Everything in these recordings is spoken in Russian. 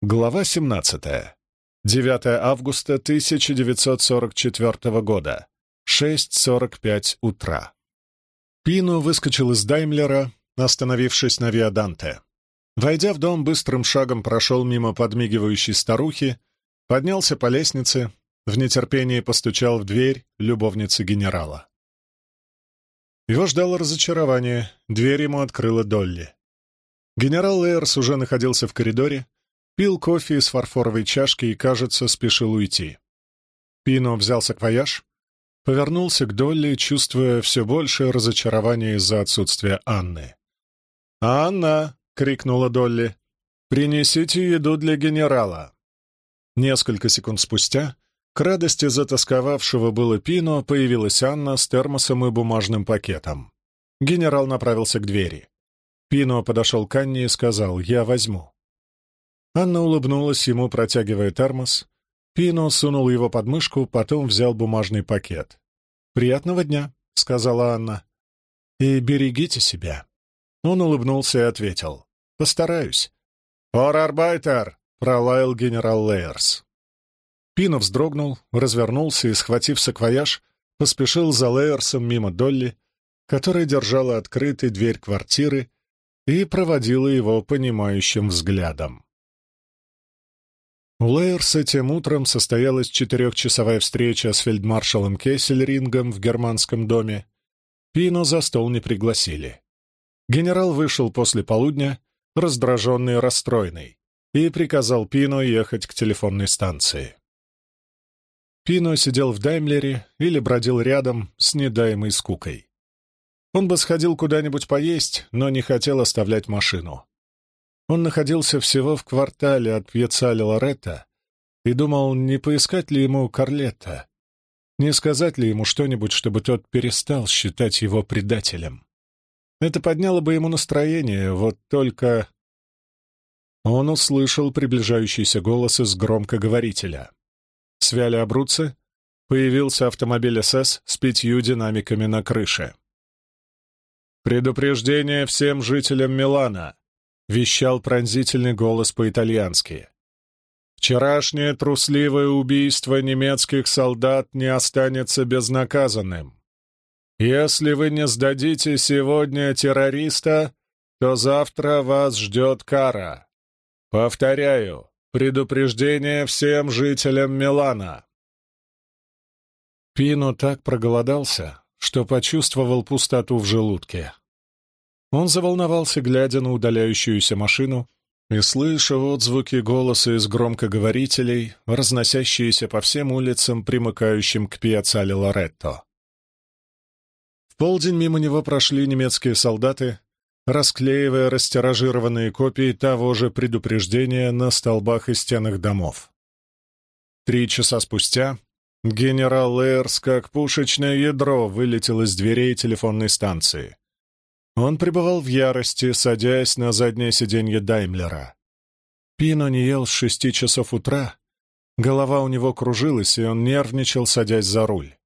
Глава 17. 9 августа 1944 года. 6.45 утра. Пино выскочил из Даймлера, остановившись на Виаданте. Войдя в дом, быстрым шагом прошел мимо подмигивающей старухи, поднялся по лестнице, в нетерпении постучал в дверь любовницы генерала. Его ждало разочарование, дверь ему открыла Долли. Генерал Лейерс уже находился в коридоре, пил кофе из фарфоровой чашки и, кажется, спешил уйти. Пино взял саквояж, повернулся к Долли, чувствуя все большее разочарование из-за отсутствия Анны. «Анна!» — крикнула Долли. «Принесите еду для генерала!» Несколько секунд спустя к радости затасковавшего было Пино появилась Анна с термосом и бумажным пакетом. Генерал направился к двери. Пино подошел к Анне и сказал «Я возьму». Анна улыбнулась ему, протягивая термос. Пино сунул его под мышку, потом взял бумажный пакет. «Приятного дня», — сказала Анна. «И берегите себя». Он улыбнулся и ответил. «Постараюсь». «Форарбайтер!» — пролаял генерал Лейерс. Пино вздрогнул, развернулся и, схватив саквояж, поспешил за Лейерсом мимо Долли, которая держала открытой дверь квартиры и проводила его понимающим взглядом. У Лейерса тем утром состоялась четырехчасовая встреча с фельдмаршалом Кессельрингом в германском доме. Пино за стол не пригласили. Генерал вышел после полудня, раздраженный и расстроенный, и приказал Пино ехать к телефонной станции. Пино сидел в Даймлере или бродил рядом с недаемой скукой. Он бы сходил куда-нибудь поесть, но не хотел оставлять машину. Он находился всего в квартале от Пьяцали Лоретта и думал, не поискать ли ему Карлетта, не сказать ли ему что-нибудь, чтобы тот перестал считать его предателем. Это подняло бы ему настроение, вот только... Он услышал приближающийся голос из громкоговорителя. С Виаля Абруцци появился автомобиль СС с пятью динамиками на крыше. «Предупреждение всем жителям Милана!» — вещал пронзительный голос по-итальянски. «Вчерашнее трусливое убийство немецких солдат не останется безнаказанным. Если вы не сдадите сегодня террориста, то завтра вас ждет кара. Повторяю, предупреждение всем жителям Милана». Пино так проголодался, что почувствовал пустоту в желудке. Он заволновался, глядя на удаляющуюся машину и слыша отзвуки голоса из громкоговорителей, разносящиеся по всем улицам, примыкающим к пьяцале Лоретто. В полдень мимо него прошли немецкие солдаты, расклеивая растиражированные копии того же предупреждения на столбах и стенах домов. Три часа спустя генерал Лейерс, как пушечное ядро, вылетел из дверей телефонной станции. Он пребывал в ярости, садясь на заднее сиденье Даймлера. Пино не ел с шести часов утра, голова у него кружилась, и он нервничал, садясь за руль.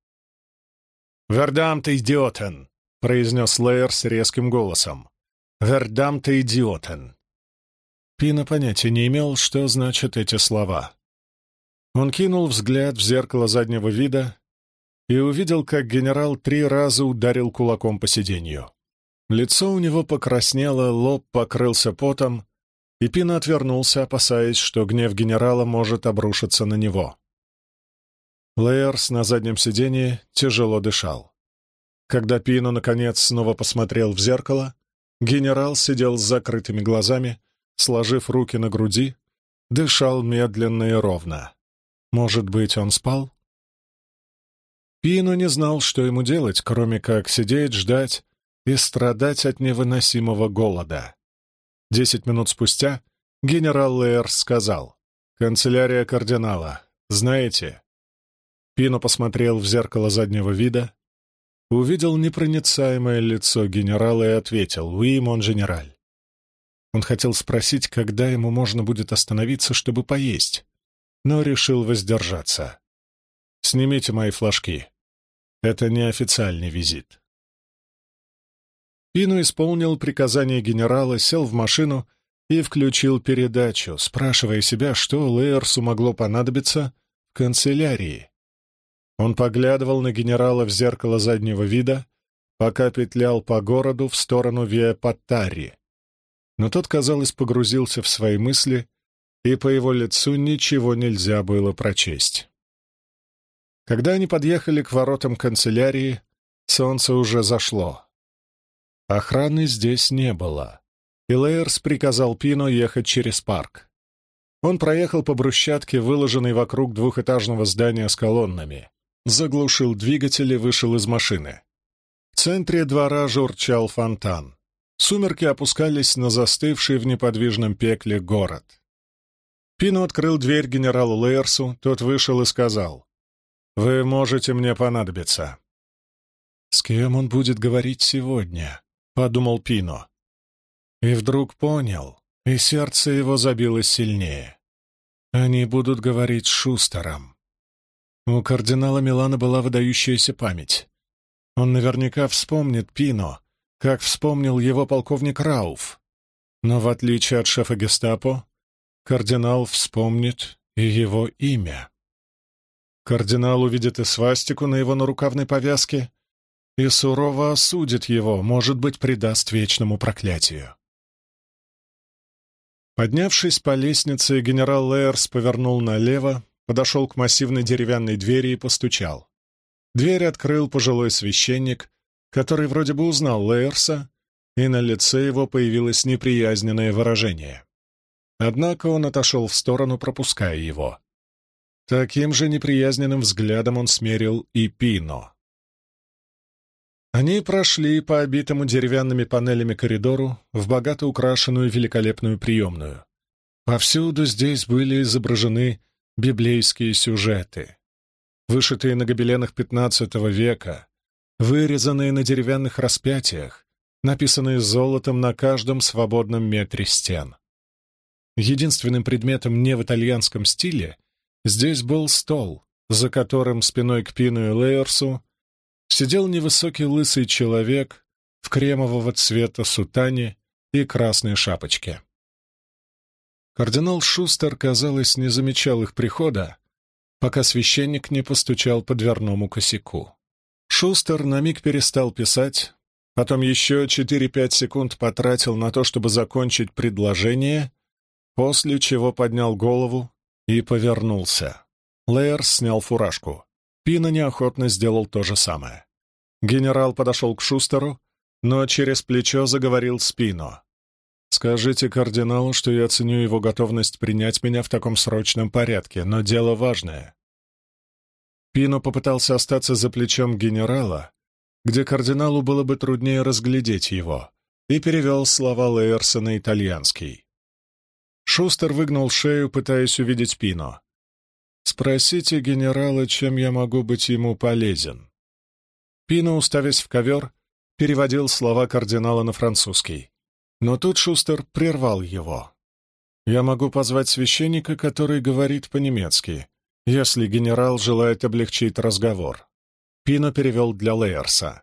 «Вердам ты идиотен!» — произнес Лейер с резким голосом. «Вердам ты идиотен!» Пино понятия не имел, что значат эти слова. Он кинул взгляд в зеркало заднего вида и увидел, как генерал три раза ударил кулаком по сиденью. Лицо у него покраснело, лоб покрылся потом, и Пина отвернулся, опасаясь, что гнев генерала может обрушиться на него. Лейерс на заднем сиденье тяжело дышал. Когда Пино, наконец, снова посмотрел в зеркало, генерал сидел с закрытыми глазами, сложив руки на груди, дышал медленно и ровно. Может быть, он спал? Пино не знал, что ему делать, кроме как сидеть, ждать и страдать от невыносимого голода. Десять минут спустя генерал Лейер сказал, «Канцелярия кардинала, знаете?» Пино посмотрел в зеркало заднего вида, увидел непроницаемое лицо генерала и ответил, «Уи, мон генераль». Он хотел спросить, когда ему можно будет остановиться, чтобы поесть, но решил воздержаться. «Снимите мои флажки. Это неофициальный визит». Пину исполнил приказание генерала, сел в машину и включил передачу, спрашивая себя, что Лейерсу могло понадобиться в канцелярии. Он поглядывал на генерала в зеркало заднего вида, пока петлял по городу в сторону Виа-Паттари. Но тот, казалось, погрузился в свои мысли, и по его лицу ничего нельзя было прочесть. Когда они подъехали к воротам канцелярии, солнце уже зашло. Охраны здесь не было, и Лейерс приказал Пино ехать через парк. Он проехал по брусчатке, выложенной вокруг двухэтажного здания с колоннами, заглушил двигатель и вышел из машины. В центре двора журчал фонтан. Сумерки опускались на застывший в неподвижном пекле город. Пино открыл дверь генералу Лейерсу, тот вышел и сказал, «Вы можете мне понадобиться». «С кем он будет говорить сегодня?» — подумал Пино. И вдруг понял, и сердце его забилось сильнее. Они будут говорить с Шустером. У кардинала Милана была выдающаяся память. Он наверняка вспомнит Пино, как вспомнил его полковник Рауф. Но в отличие от шефа гестапо, кардинал вспомнит и его имя. Кардинал увидит и свастику на его нарукавной повязке и сурово осудит его, может быть, предаст вечному проклятию. Поднявшись по лестнице, генерал Лейерс повернул налево, подошел к массивной деревянной двери и постучал. Дверь открыл пожилой священник, который вроде бы узнал Лейерса, и на лице его появилось неприязненное выражение. Однако он отошел в сторону, пропуская его. Таким же неприязненным взглядом он смерил и Пино. Они прошли по обитому деревянными панелями коридору в богато украшенную великолепную приемную. Повсюду здесь были изображены библейские сюжеты, вышитые на гобеленах XV века, вырезанные на деревянных распятиях, написанные золотом на каждом свободном метре стен. Единственным предметом не в итальянском стиле здесь был стол, за которым спиной к Пину и Лейерсу сидел невысокий лысый человек в кремового цвета сутане и красной шапочке. Кардинал Шустер, казалось, не замечал их прихода, пока священник не постучал по дверному косяку. Шустер на миг перестал писать, потом еще 4-5 секунд потратил на то, чтобы закончить предложение, после чего поднял голову и повернулся. Лейер снял фуражку. Пина неохотно сделал то же самое. Генерал подошел к Шустеру, но через плечо заговорил Спино. «Скажите кардиналу, что я ценю его готовность принять меня в таком срочном порядке, но дело важное». Пино попытался остаться за плечом генерала, где кардиналу было бы труднее разглядеть его, и перевел слова Лейерса на итальянский. Шустер выгнул шею, пытаясь увидеть Пино. «Спросите генерала, чем я могу быть ему полезен». Пино, уставясь в ковер, переводил слова кардинала на французский. Но тут Шустер прервал его. «Я могу позвать священника, который говорит по-немецки, если генерал желает облегчить разговор». Пино перевел для Лейерса.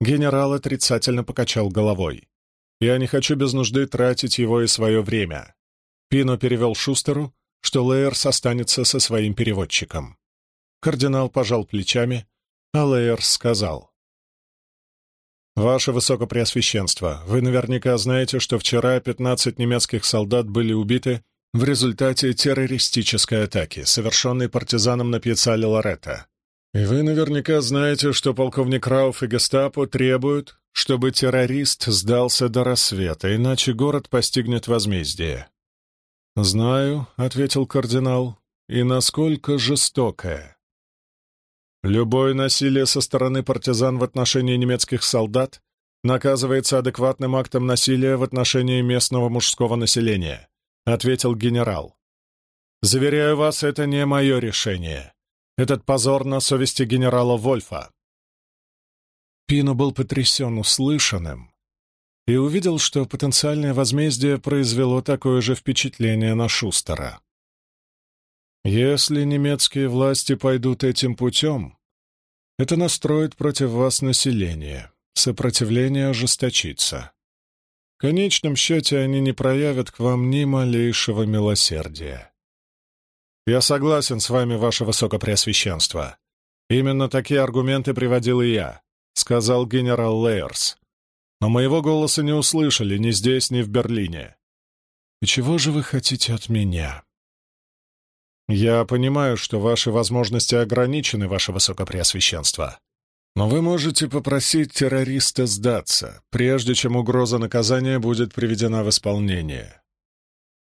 Генерал отрицательно покачал головой. «Я не хочу без нужды тратить его и свое время». Пино перевел Шустеру, что Лейерс останется со своим переводчиком. Кардинал пожал плечами, а Лейерс сказал. «Ваше Высокопреосвященство, вы наверняка знаете, что вчера 15 немецких солдат были убиты в результате террористической атаки, совершенной партизаном на пьяцале Лоретто. И вы наверняка знаете, что полковник Рауф и гестапо требуют, чтобы террорист сдался до рассвета, иначе город постигнет возмездие. «Знаю», — ответил кардинал, — «и насколько жестокое». Любое насилие со стороны партизан в отношении немецких солдат наказывается адекватным актом насилия в отношении местного мужского населения, ответил генерал. Заверяю вас, это не мое решение. Этот позор на совести генерала Вольфа. Пино был потрясен услышанным и увидел, что потенциальное возмездие произвело такое же впечатление на Шустера. «Если немецкие власти пойдут этим путем, это настроит против вас население, сопротивление ожесточится. В конечном счете они не проявят к вам ни малейшего милосердия. Я согласен с вами, ваше высокопреосвященство. Именно такие аргументы приводил и я, сказал генерал Лейерс. Но моего голоса не услышали ни здесь, ни в Берлине. И чего же вы хотите от меня? Я понимаю, что ваши возможности ограничены, ваше высокопреосвященство. Но вы можете попросить террориста сдаться, прежде чем угроза наказания будет приведена в исполнение.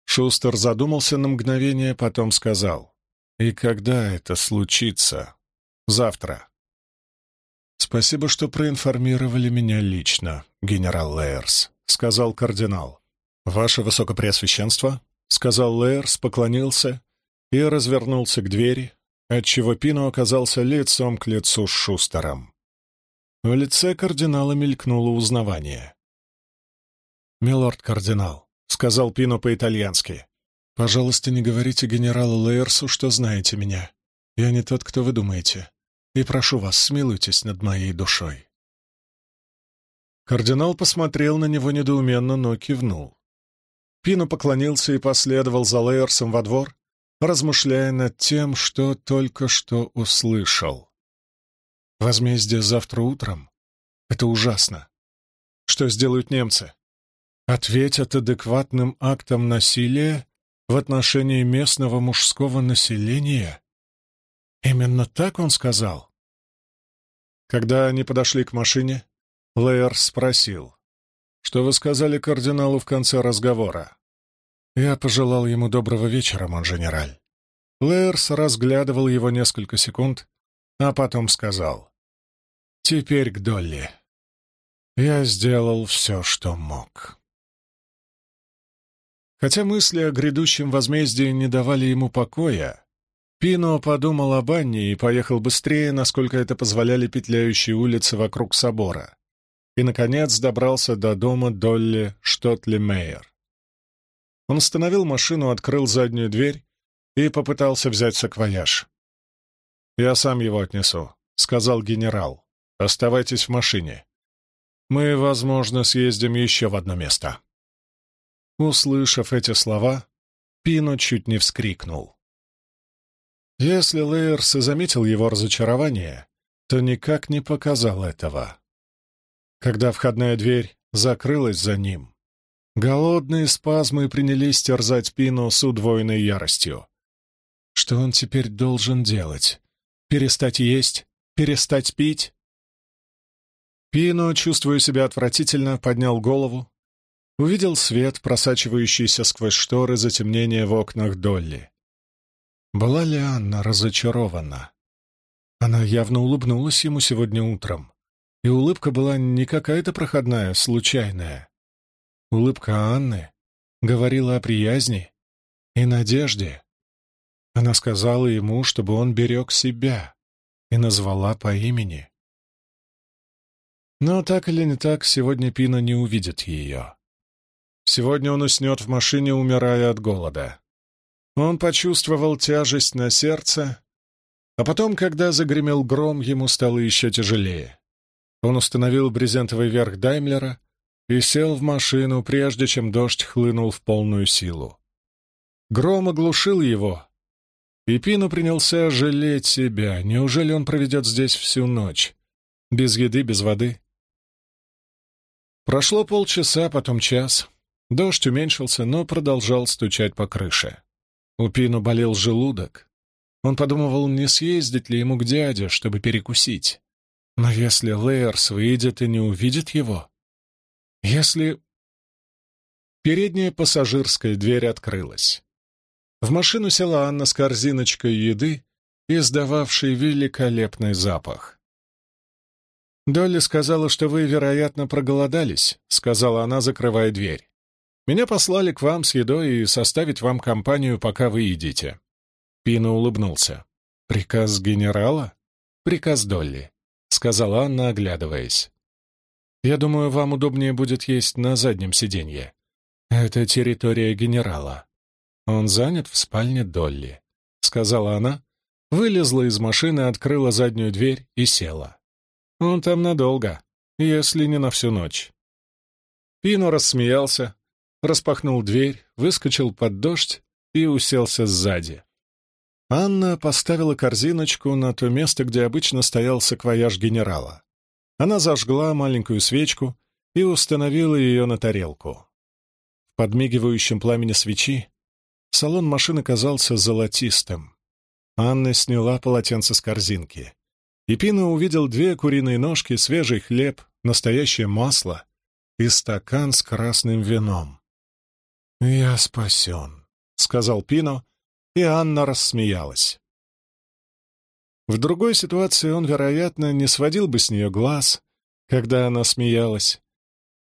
Шустер задумался на мгновение, потом сказал. «И когда это случится?» «Завтра». «Спасибо, что проинформировали меня лично, генерал Лейерс», — сказал кардинал. «Ваше Высокопреосвященство», — сказал Лейерс, поклонился и развернулся к двери, отчего Пино оказался лицом к лицу с Шустером. В лице кардинала мелькнуло узнавание. «Милорд-кардинал», — сказал Пино по-итальянски, — «пожалуйста, не говорите генералу Лейерсу, что знаете меня. Я не тот, кто вы думаете и прошу вас, смилуйтесь над моей душой». Кардинал посмотрел на него недоуменно, но кивнул. Пино поклонился и последовал за Лейерсом во двор, размышляя над тем, что только что услышал. Возмездие завтра утром — это ужасно. Что сделают немцы? Ответят адекватным актом насилия в отношении местного мужского населения? Именно так он сказал. Когда они подошли к машине, Лейер спросил, «Что вы сказали кардиналу в конце разговора?» Я пожелал ему доброго вечера, монженераль. Лейерс разглядывал его несколько секунд, а потом сказал, «Теперь к Долли. Я сделал все, что мог». Хотя мысли о грядущем возмездии не давали ему покоя, Пино подумал об Анне и поехал быстрее, насколько это позволяли петляющие улицы вокруг собора, и, наконец, добрался до дома Долли Штотли-Мейер. Он остановил машину, открыл заднюю дверь и попытался взять саквояж. «Я сам его отнесу», — сказал генерал. «Оставайтесь в машине. Мы, возможно, съездим еще в одно место». Услышав эти слова, Пино чуть не вскрикнул. Если Лейерс и заметил его разочарование, то никак не показал этого. Когда входная дверь закрылась за ним, голодные спазмы принялись терзать Пину с удвоенной яростью. Что он теперь должен делать? Перестать есть? Перестать пить? Пино, чувствуя себя отвратительно, поднял голову, увидел свет, просачивающийся сквозь шторы затемнения в окнах Долли. Была ли Анна разочарована? Она явно улыбнулась ему сегодня утром, и улыбка была не какая-то проходная, случайная. Улыбка Анны говорила о приязни и надежде. Она сказала ему, чтобы он берег себя, и назвала по имени. Но так или не так, сегодня Пина не увидит ее. Сегодня он уснет в машине, умирая от голода. Он почувствовал тяжесть на сердце, а потом, когда загремел гром, ему стало еще тяжелее. Он установил брезентовый верх Даймлера и сел в машину, прежде чем дождь хлынул в полную силу. Гром оглушил его, и Пину принялся жалеть себя. Неужели он проведет здесь всю ночь? Без еды, без воды? Прошло полчаса, потом час. Дождь уменьшился, но продолжал стучать по крыше. У Пину болел желудок. Он подумывал, не съездить ли ему к дяде, чтобы перекусить. Но если Лейерс выйдет и не увидит его? Если... Передняя пассажирская дверь открылась. В машину села Анна с корзиночкой еды, издававшей великолепный запах. «Долли сказала, что вы, вероятно, проголодались», — сказала она, закрывая дверь. Меня послали к вам с едой и составить вам компанию, пока вы едите». Пина улыбнулся. «Приказ генерала?» «Приказ Долли», — сказала Анна, оглядываясь. «Я думаю, вам удобнее будет есть на заднем сиденье. Это территория генерала. Он занят в спальне Долли», — сказала она, вылезла из машины, открыла заднюю дверь и села. «Он там надолго, если не на всю ночь». Пино рассмеялся, распахнул дверь, выскочил под дождь и уселся сзади. Анна поставила корзиночку на то место, где обычно стоял саквояж генерала. Она зажгла маленькую свечку и установила ее на тарелку. В подмигивающем пламени свечи салон машины казался золотистым. Анна сняла полотенце с корзинки. И Пина увидел две куриные ножки, свежий хлеб, настоящее масло и стакан с красным вином. «Я спасен», — сказал Пино, и Анна рассмеялась. В другой ситуации он, вероятно, не сводил бы с нее глаз, когда она смеялась.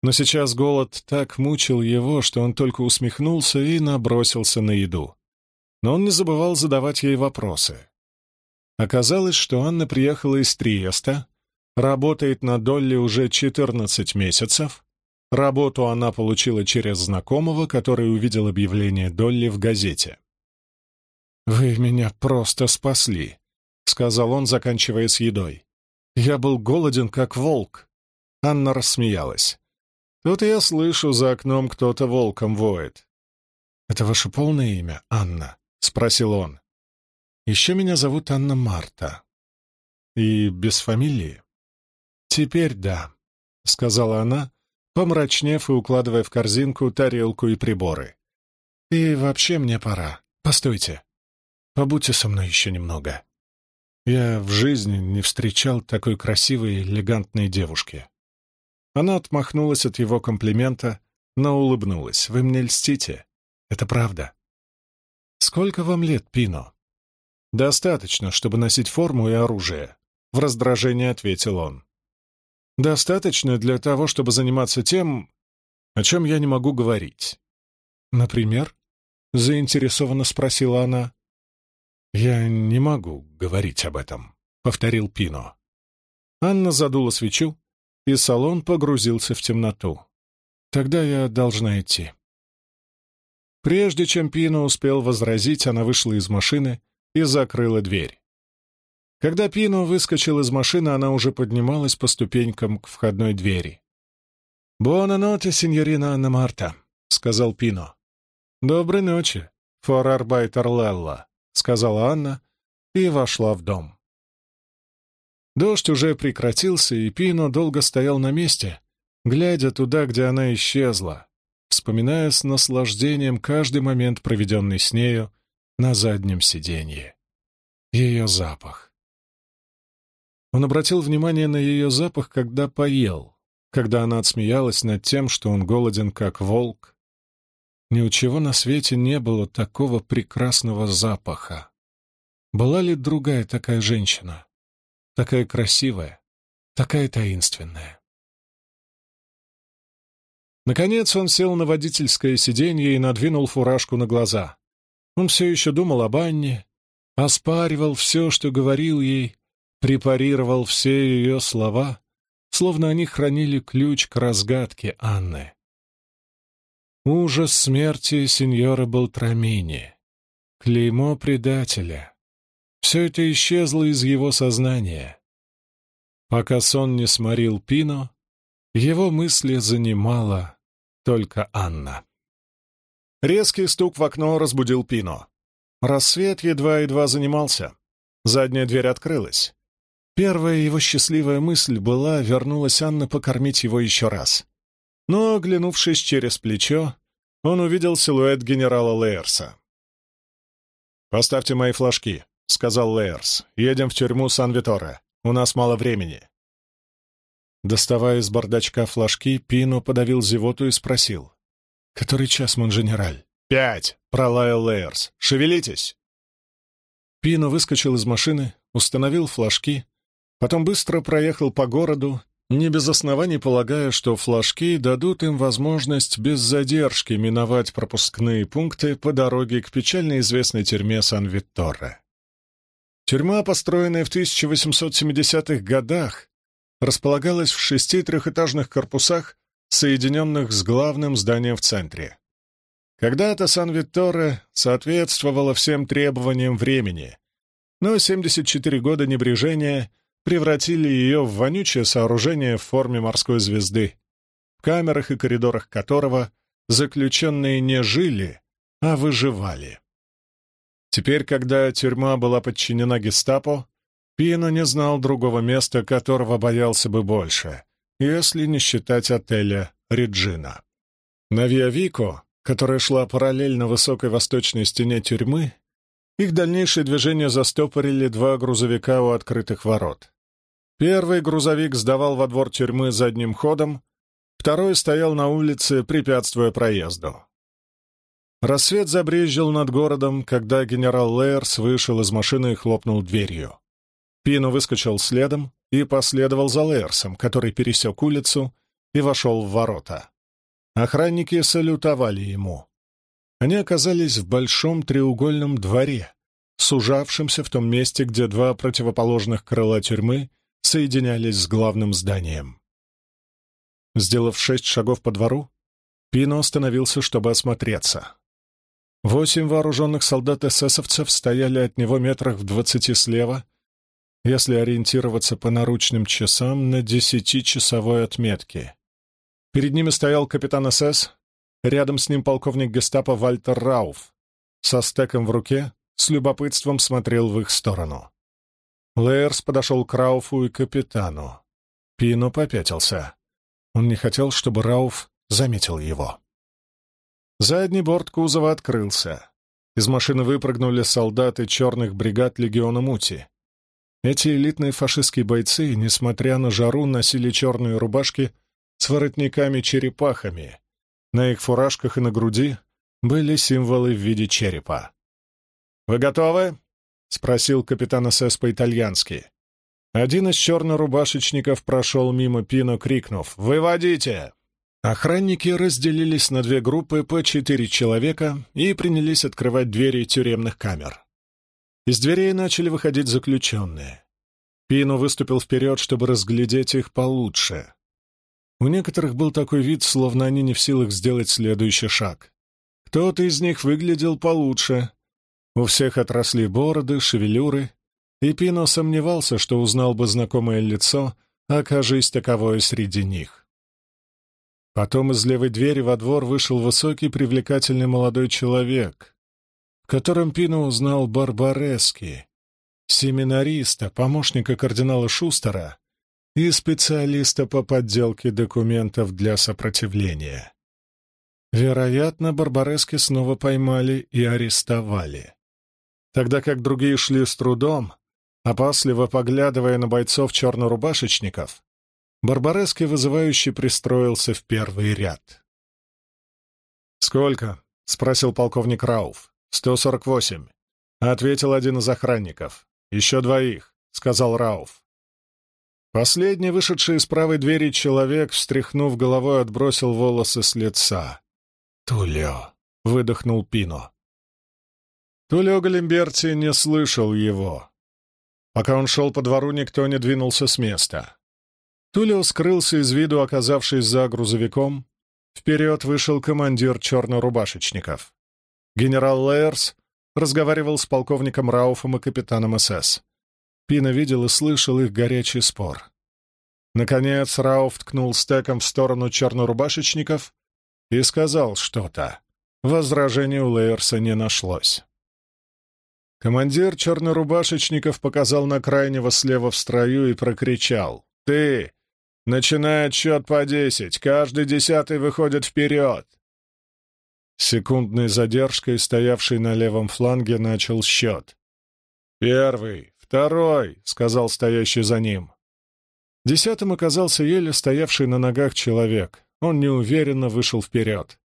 Но сейчас голод так мучил его, что он только усмехнулся и набросился на еду. Но он не забывал задавать ей вопросы. Оказалось, что Анна приехала из Триеста, работает на Долли уже 14 месяцев. Работу она получила через знакомого, который увидел объявление Долли в газете. «Вы меня просто спасли», — сказал он, заканчивая с едой. «Я был голоден, как волк». Анна рассмеялась. «Тут я слышу, за окном кто-то волком воет». «Это ваше полное имя, Анна?» — спросил он. Еще меня зовут Анна Марта. И без фамилии? Теперь да, — сказала она, помрачнев и укладывая в корзинку тарелку и приборы. И вообще мне пора. Постойте. Побудьте со мной еще немного. Я в жизни не встречал такой красивой и элегантной девушки. Она отмахнулась от его комплимента, но улыбнулась. «Вы мне льстите. Это правда». «Сколько вам лет, Пино?» «Достаточно, чтобы носить форму и оружие», — в раздражении ответил он. «Достаточно для того, чтобы заниматься тем, о чем я не могу говорить». «Например?» — заинтересованно спросила она. «Я не могу говорить об этом», — повторил Пино. Анна задула свечу, и салон погрузился в темноту. «Тогда я должна идти». Прежде чем Пино успел возразить, она вышла из машины и закрыла дверь. Когда Пино выскочил из машины, она уже поднималась по ступенькам к входной двери. «Буона ноте, сеньорина Анна Марта», — сказал Пино. «Доброй ночи, форарбайтер Лелла», — сказала Анна и вошла в дом. Дождь уже прекратился, и Пино долго стоял на месте, глядя туда, где она исчезла, вспоминая с наслаждением каждый момент, проведенный с нею, на заднем сиденье. Ее запах. Он обратил внимание на ее запах, когда поел, когда она отсмеялась над тем, что он голоден, как волк. Ни у чего на свете не было такого прекрасного запаха. Была ли другая такая женщина? Такая красивая, такая таинственная. Наконец он сел на водительское сиденье и надвинул фуражку на глаза. Он все еще думал об Анне, оспаривал все, что говорил ей, препарировал все ее слова, словно они хранили ключ к разгадке Анны. Ужас смерти сеньора Белтрамини, клеймо предателя. Все это исчезло из его сознания. Пока сон не сморил Пино, его мысли занимала только Анна. Резкий стук в окно разбудил Пино. Рассвет едва-едва занимался. Задняя дверь открылась. Первая его счастливая мысль была вернулась Анна покормить его еще раз. Но, оглянувшись через плечо, он увидел силуэт генерала Лейерса. «Поставьте мои флажки», — сказал Лейерс. «Едем в тюрьму Сан-Виторе. У нас мало времени». Доставая из бардачка флажки, Пино подавил зевоту и спросил. «Который час, монженераль?» «Пять!» — пролаял Лейерс. «Шевелитесь!» Пино выскочил из машины, установил флажки, потом быстро проехал по городу, не без оснований полагая, что флажки дадут им возможность без задержки миновать пропускные пункты по дороге к печально известной тюрьме Сан-Витторе. Тюрьма, построенная в 1870-х годах, располагалась в шести трехэтажных корпусах соединенных с главным зданием в центре. Когда-то Сан-Витторе соответствовало всем требованиям времени, но 74 года небрежения превратили ее в вонючее сооружение в форме морской звезды, в камерах и коридорах которого заключенные не жили, а выживали. Теперь, когда тюрьма была подчинена гестапо, Пино не знал другого места, которого боялся бы больше, если не считать отеля «Реджина». На Виавико, которая шла параллельно высокой восточной стене тюрьмы, их дальнейшее движение застопорили два грузовика у открытых ворот. Первый грузовик сдавал во двор тюрьмы задним ходом, второй стоял на улице, препятствуя проезду. Рассвет забрезжил над городом, когда генерал Лейерс вышел из машины и хлопнул дверью. Пино выскочил следом и последовал за Лейерсом, который пересек улицу и вошел в ворота. Охранники салютовали ему. Они оказались в большом треугольном дворе, сужавшемся в том месте, где два противоположных крыла тюрьмы соединялись с главным зданием. Сделав шесть шагов по двору, Пино остановился, чтобы осмотреться. Восемь вооруженных солдат-эсэсовцев стояли от него метрах в двадцати слева, если ориентироваться по наручным часам на десятичасовой отметке. Перед ними стоял капитан СС, Рядом с ним полковник гестапо Вальтер Рауф со стеком в руке с любопытством смотрел в их сторону. Лейерс подошел к Рауфу и капитану. Пино попятился. Он не хотел, чтобы Рауф заметил его. Задний борт кузова открылся. Из машины выпрыгнули солдаты черных бригад легиона Мути. Эти элитные фашистские бойцы, несмотря на жару, носили черные рубашки с воротниками-черепахами, на их фуражках и на груди были символы в виде черепа. «Вы готовы?» — спросил капитан СС по-итальянски. Один из чернорубашечников прошел мимо Пино, крикнув «Выводите!». Охранники разделились на две группы по четыре человека и принялись открывать двери тюремных камер. Из дверей начали выходить заключенные. Пино выступил вперед, чтобы разглядеть их получше. У некоторых был такой вид, словно они не в силах сделать следующий шаг. Кто-то из них выглядел получше. У всех отросли бороды, шевелюры, и Пино сомневался, что узнал бы знакомое лицо, окажись таковое среди них. Потом из левой двери во двор вышел высокий, привлекательный молодой человек, в котором Пино узнал Барбарески, семинариста, помощника кардинала Шустера, и специалиста по подделке документов для сопротивления. Вероятно, Барбарески снова поймали и арестовали. Тогда как другие шли с трудом, опасливо поглядывая на бойцов чернорубашечников, Барбарески вызывающе пристроился в первый ряд. «Сколько?» — спросил полковник Рауф. «Сто сорок восемь», — ответил один из охранников. «Еще двоих», — сказал Рауф. Последний, вышедший из правой двери человек, встряхнув головой, отбросил волосы с лица. «Тулио!» — выдохнул Пино. Тулио Галимберти не слышал его. Пока он шел по двору, никто не двинулся с места. Тулио скрылся из виду, оказавшись за грузовиком. Вперед вышел командир чернорубашечников. Генерал Лейерс разговаривал с полковником Рауфом и капитаном СС. Пина видел и слышал их горячий спор. Наконец Рауф ткнул стеком в сторону чернорубашечников и сказал что-то. Возражения у Лейерса не нашлось. Командир чернорубашечников показал на крайнего слева в строю и прокричал. «Ты! Начинай отсчет по десять! Каждый десятый выходит вперед!» Секундной задержкой, стоявший на левом фланге, начал счет. «Первый, «Второй!» — сказал стоящий за ним. Десятым оказался еле стоявший на ногах человек. Он неуверенно вышел вперед.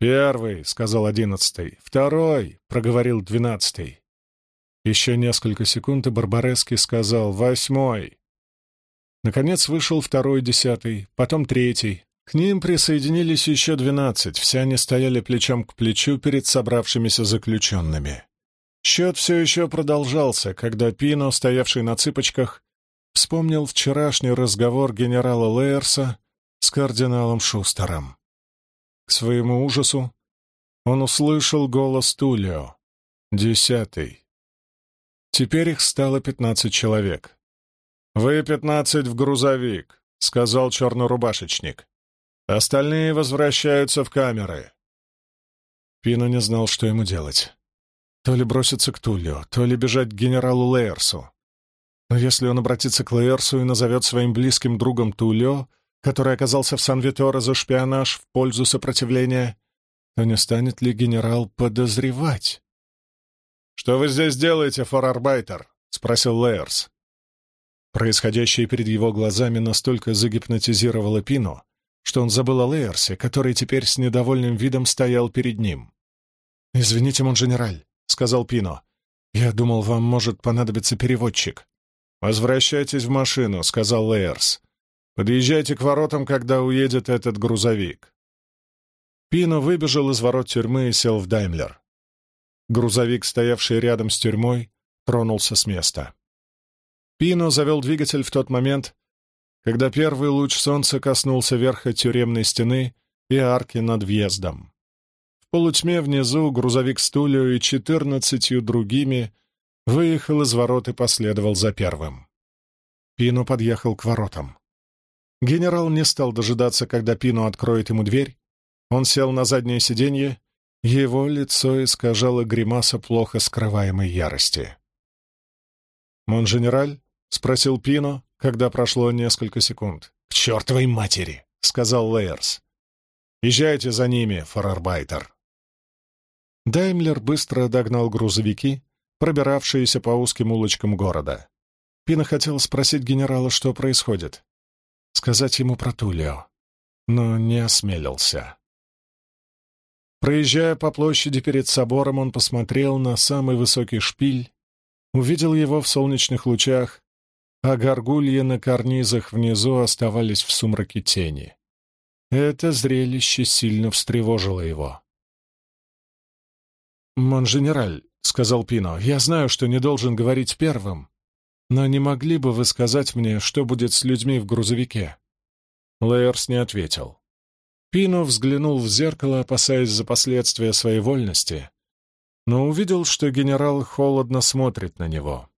«Первый!» — сказал одиннадцатый. «Второй!» — проговорил двенадцатый. Еще несколько секунд, и Барбарески сказал «Восьмой!» Наконец вышел второй десятый, потом третий. К ним присоединились еще двенадцать, все они стояли плечом к плечу перед собравшимися заключенными. Счет все еще продолжался, когда Пино, стоявший на цыпочках, вспомнил вчерашний разговор генерала Лейерса с кардиналом Шустером. К своему ужасу он услышал голос Тулио. Десятый. Теперь их стало пятнадцать человек. «Вы пятнадцать в грузовик», — сказал чернорубашечник. Остальные возвращаются в камеры. Пино не знал, что ему делать. То ли броситься к Тулио, то ли бежать к генералу Лейерсу. Но если он обратится к Лейерсу и назовет своим близким другом Тулио, который оказался в Сан-Виторе за шпионаж в пользу сопротивления, то не станет ли генерал подозревать? «Что вы здесь делаете, форарбайтер?» — спросил Лейерс. Происходящее перед его глазами настолько загипнотизировало Пино, что он забыл о Лейерсе, который теперь с недовольным видом стоял перед ним. «Извините, монженераль», — сказал Пино. «Я думал, вам может понадобиться переводчик». «Возвращайтесь в машину», — сказал Лейерс. «Подъезжайте к воротам, когда уедет этот грузовик». Пино выбежал из ворот тюрьмы и сел в Даймлер. Грузовик, стоявший рядом с тюрьмой, тронулся с места. Пино завел двигатель в тот момент, когда первый луч солнца коснулся верха тюремной стены и арки над въездом. В полутьме внизу грузовик с Тулио и четырнадцатью другими выехал из ворот и последовал за первым. Пино подъехал к воротам. Генерал не стал дожидаться, когда Пино откроет ему дверь. Он сел на заднее сиденье его лицо искажало гримаса плохо скрываемой ярости. «Монженераль?» — спросил Пино, когда прошло несколько секунд. «К чертовой матери!» — сказал Лейерс. «Езжайте за ними, фарарбайтер!» Даймлер быстро догнал грузовики, пробиравшиеся по узким улочкам города. Пино хотел спросить генерала, что происходит. Сказать ему про Тулио, но не осмелился. Проезжая по площади перед собором, он посмотрел на самый высокий шпиль, увидел его в солнечных лучах, а горгульи на карнизах внизу оставались в сумраке тени. Это зрелище сильно встревожило его. «Монженераль», — сказал Пино, — «я знаю, что не должен говорить первым, но не могли бы вы сказать мне, что будет с людьми в грузовике?» Лейерс не ответил. Пино взглянул в зеркало, опасаясь за последствия своей вольности, но увидел, что генерал холодно смотрит на него.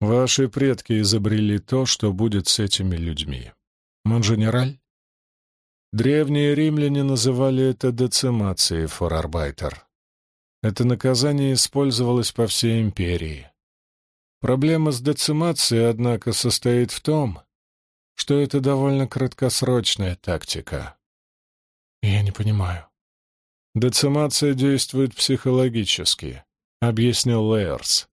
«Ваши предки изобрели то, что будет с этими людьми. Монженераль?» Древние римляне называли это децимацией, форарбайтер. Это наказание использовалось по всей империи. Проблема с децимацией, однако, состоит в том, что это довольно краткосрочная тактика. Я не понимаю. Децимация действует психологически, объяснил Лейерс.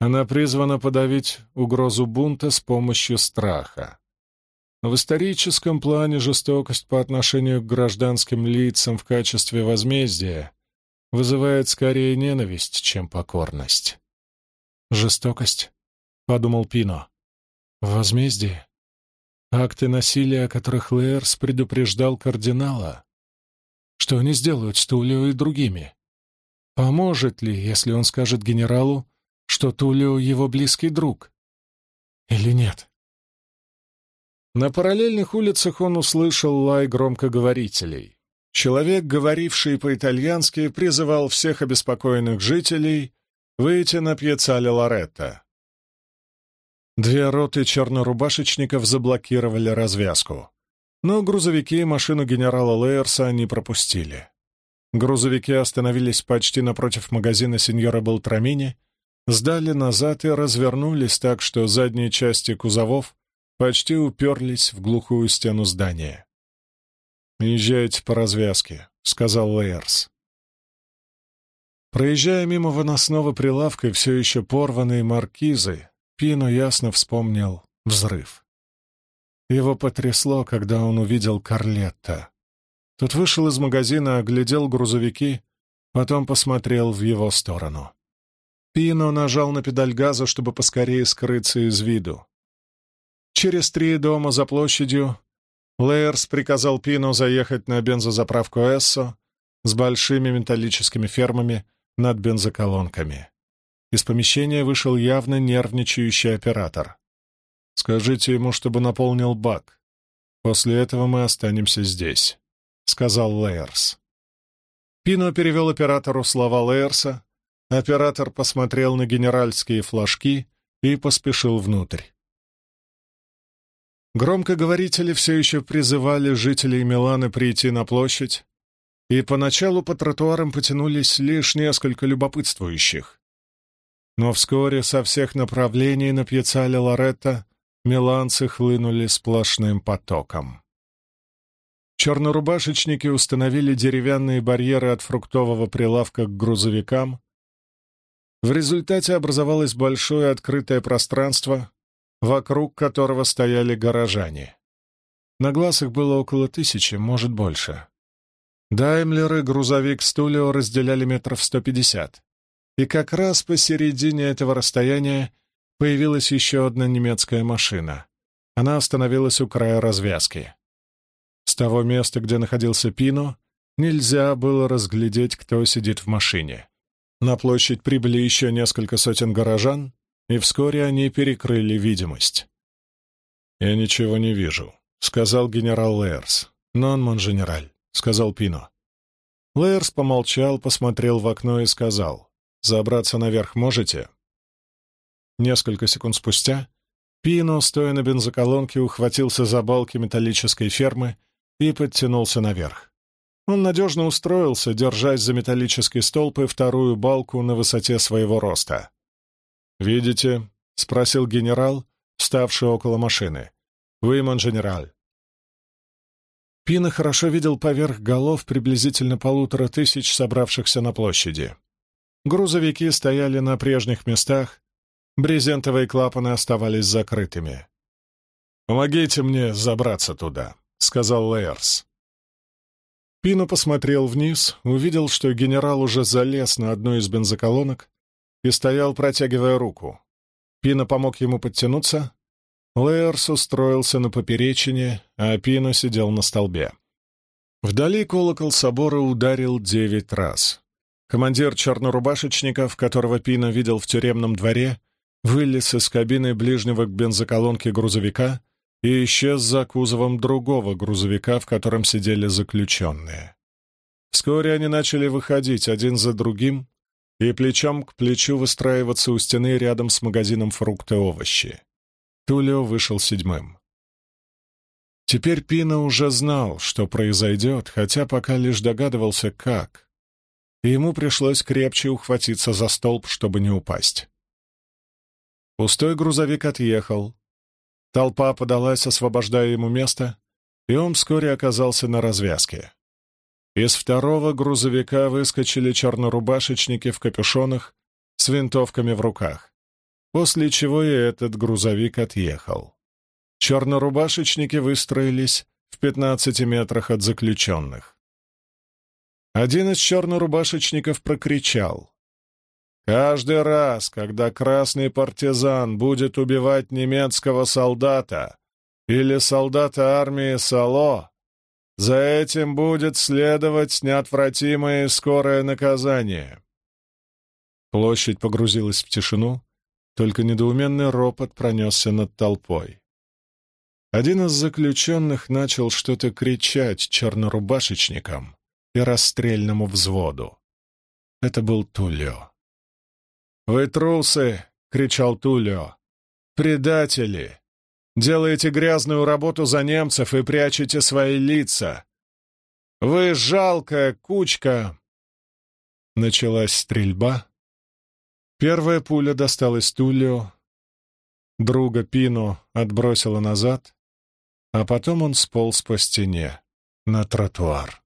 Она призвана подавить угрозу бунта с помощью страха. В историческом плане жестокость по отношению к гражданским лицам в качестве возмездия вызывает скорее ненависть, чем покорность. «Жестокость?» — подумал Пино. «Возмездие? Акты насилия, о которых Лейерс предупреждал кардинала. Что они сделают с Тулио и другими? Поможет ли, если он скажет генералу, что Тулио — его близкий друг? Или нет? На параллельных улицах он услышал лай громкоговорителей. Человек, говоривший по-итальянски, призывал всех обеспокоенных жителей выйти на пьяцале Лоретто. Две роты чернорубашечников заблокировали развязку. Но грузовики и машину генерала Лейерса не пропустили. Грузовики остановились почти напротив магазина сеньора Белтрамини, сдали назад и развернулись так, что задние части кузовов почти уперлись в глухую стену здания. «Езжайте по развязке», — сказал Лейерс. Проезжая мимо выносного прилавка все еще порванные маркизы, Пино ясно вспомнил взрыв. Его потрясло, когда он увидел Карлетта. Тот вышел из магазина, оглядел грузовики, потом посмотрел в его сторону. Пино нажал на педаль газа, чтобы поскорее скрыться из виду. Через три дома за площадью Лейерс приказал Пино заехать на бензозаправку Эссо с большими металлическими фермами над бензоколонками. Из помещения вышел явно нервничающий оператор. «Скажите ему, чтобы наполнил бак. После этого мы останемся здесь», — сказал Лейерс. Пино перевел оператору слова Лейерса. Оператор посмотрел на генеральские флажки и поспешил внутрь. Громкоговорители все еще призывали жителей Милана прийти на площадь, и поначалу по тротуарам потянулись лишь несколько любопытствующих. Но вскоре со всех направлений на пьяцале Лоретто миланцы хлынули сплошным потоком. Чернорубашечники установили деревянные барьеры от фруктового прилавка к грузовикам. В результате образовалось большое открытое пространство, вокруг которого стояли горожане. На глаз их было около тысячи, может, больше. Даймлер и грузовик Стулио разделяли метров сто пятьдесят. И как раз посередине этого расстояния появилась еще одна немецкая машина. Она остановилась у края развязки. С того места, где находился Пино, нельзя было разглядеть, кто сидит в машине. На площадь прибыли еще несколько сотен горожан, и вскоре они перекрыли видимость. «Я ничего не вижу», — сказал генерал Лейерс. «Нон, генераль», — сказал Пино. Лейерс помолчал, посмотрел в окно и сказал, «Забраться наверх можете?» Несколько секунд спустя Пино, стоя на бензоколонке, ухватился за балки металлической фермы и подтянулся наверх. Он надежно устроился, держась за металлический столб и вторую балку на высоте своего роста. «Видите?» — спросил генерал, вставший около машины. «Вы, монженераль». Пина хорошо видел поверх голов приблизительно полутора тысяч собравшихся на площади. Грузовики стояли на прежних местах, брезентовые клапаны оставались закрытыми. «Помогите мне забраться туда», — сказал Лейерс. Пино посмотрел вниз, увидел, что генерал уже залез на одну из бензоколонок и стоял, протягивая руку. Пино помог ему подтянуться. Лейерс устроился на поперечине, а Пино сидел на столбе. Вдали колокол собора ударил девять раз. Командир чернорубашечников, которого Пино видел в тюремном дворе, вылез из кабины ближнего к бензоколонке грузовика и исчез за кузовом другого грузовика, в котором сидели заключенные. Вскоре они начали выходить один за другим, и плечом к плечу выстраиваться у стены рядом с магазином фрукты и овощи. Тулио вышел седьмым. Теперь Пина уже знал, что произойдет, хотя пока лишь догадывался, как. И ему пришлось крепче ухватиться за столб, чтобы не упасть. Пустой грузовик отъехал. Толпа подалась, освобождая ему место, и он вскоре оказался на развязке. Из второго грузовика выскочили чернорубашечники в капюшонах с винтовками в руках, после чего и этот грузовик отъехал. Чернорубашечники выстроились в 15 метрах от заключенных. Один из чернорубашечников прокричал. «Каждый раз, когда красный партизан будет убивать немецкого солдата или солдата армии Сало, за этим будет следовать неотвратимое и скорое наказание. Площадь погрузилась в тишину, только недоуменный ропот пронесся над толпой. Один из заключенных начал что-то кричать чернорубашечникам и расстрельному взводу. Это был Тулио. «Вы трусы!» — кричал Тулио. «Предатели! Делаете грязную работу за немцев и прячете свои лица. Вы жалкая кучка!» Началась стрельба. Первая пуля досталась Тулио, друга Пино отбросила назад, а потом он сполз по стене на тротуар.